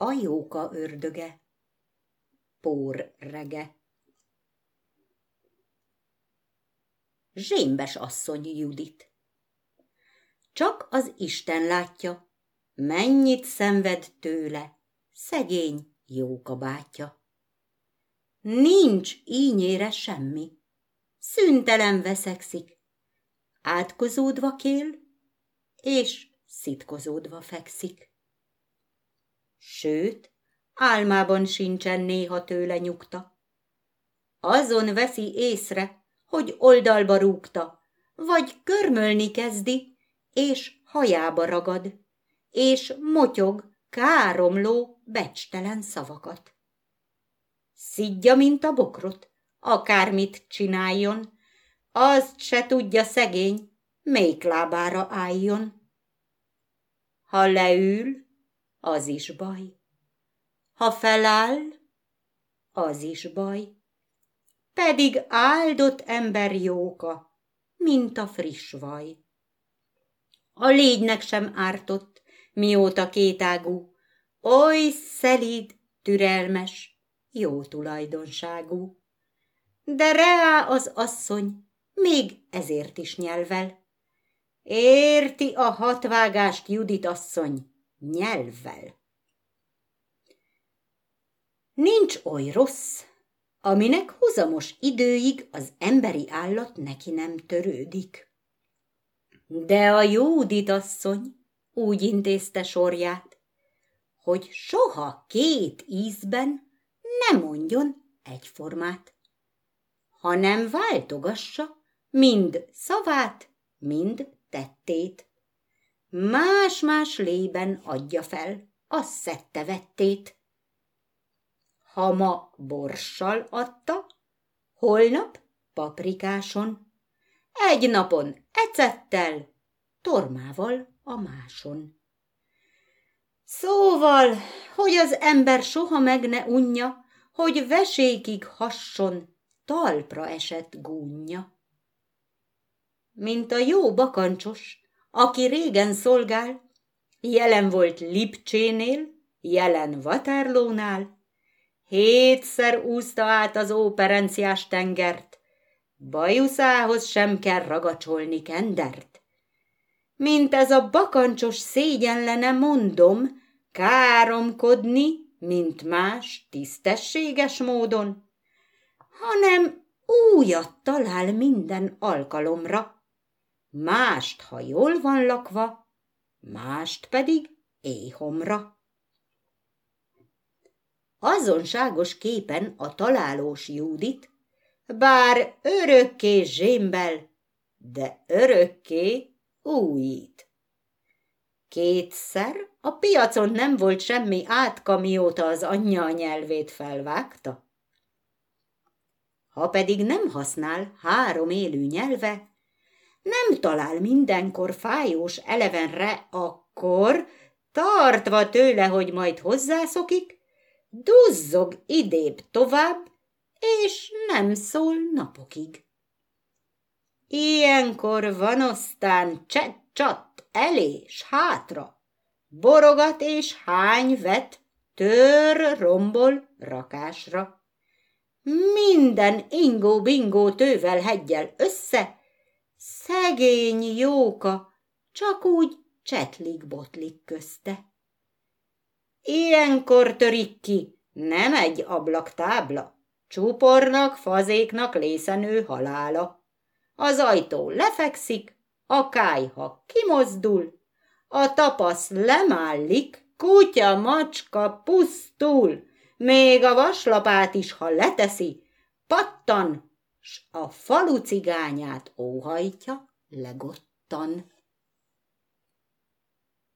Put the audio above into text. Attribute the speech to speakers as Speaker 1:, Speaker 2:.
Speaker 1: A jóka ördöge. Pór rege. Zsémbes asszony Judit. Csak az Isten látja, mennyit szenved tőle, szegény jóka bátya. Nincs ínyére semmi, szüntelen veszekszik, átkozódva kél, és szitkozódva fekszik. Sőt, álmában sincsen néha tőle nyugta. Azon veszi észre, hogy oldalba rúgta, vagy körmölni kezdi, és hajába ragad, és motyog káromló, becstelen szavakat. Szidja, mint a bokrot, akármit csináljon, azt se tudja szegény, melyik lábára álljon. Ha leül, az is baj. Ha feláll, az is baj. Pedig áldott ember jóka, mint a friss vaj. A légynek sem ártott, mióta kétágú, oly szelíd, türelmes, jó tulajdonságú. De reá az asszony, még ezért is nyelvel. Érti a hatvágást Judit asszony nyelvvel. Nincs oly rossz, aminek huzamos időig az emberi állat neki nem törődik. De a Júdit asszony úgy intézte sorját, hogy soha két ízben ne mondjon egyformát, hanem váltogassa mind szavát, mind tettét. Más-más lében adja fel a szette-vettét. Ha ma borssal adta, holnap paprikáson, egy napon ecettel, tormával a máson. Szóval, hogy az ember soha meg ne unja, hogy vesékig hasson, talpra esett gúnja mint a jó bakancsos, aki régen szolgál, jelen volt Lipcsénél, jelen Vaterlónál, hétszer úszta át az óperenciás tengert, bajuszához sem kell ragacsolni kendert. Mint ez a bakancsos szégyenlene mondom, káromkodni, mint más tisztességes módon, hanem újat talál minden alkalomra mást, ha jól van lakva, mást pedig éhomra. Azonságos képen a találós Júdit, bár örökké zsémbel, de örökké újít. Kétszer a piacon nem volt semmi átka, mióta az anyja a nyelvét felvágta. Ha pedig nem használ három élő nyelve, nem talál mindenkor fájós elevenre, akkor, tartva tőle, hogy majd hozzászokik, duzzog idébb tovább, és nem szól napokig. Ilyenkor van aztán csett elé s hátra, borogat és hány vet, tör, rombol rakásra. Minden ingó-bingó tővel hegyel össze, Szegény jóka, csak úgy csetlik-botlik közte. Ilyenkor törik ki, nem egy ablaktábla, csupornak, fazéknak lészenő halála. Az ajtó lefekszik, a kájha kimozdul, a tapasz lemállik, kutya, macska pusztul, még a vaslapát is, ha leteszi, pattan s a falu cigányát óhajtja legottan.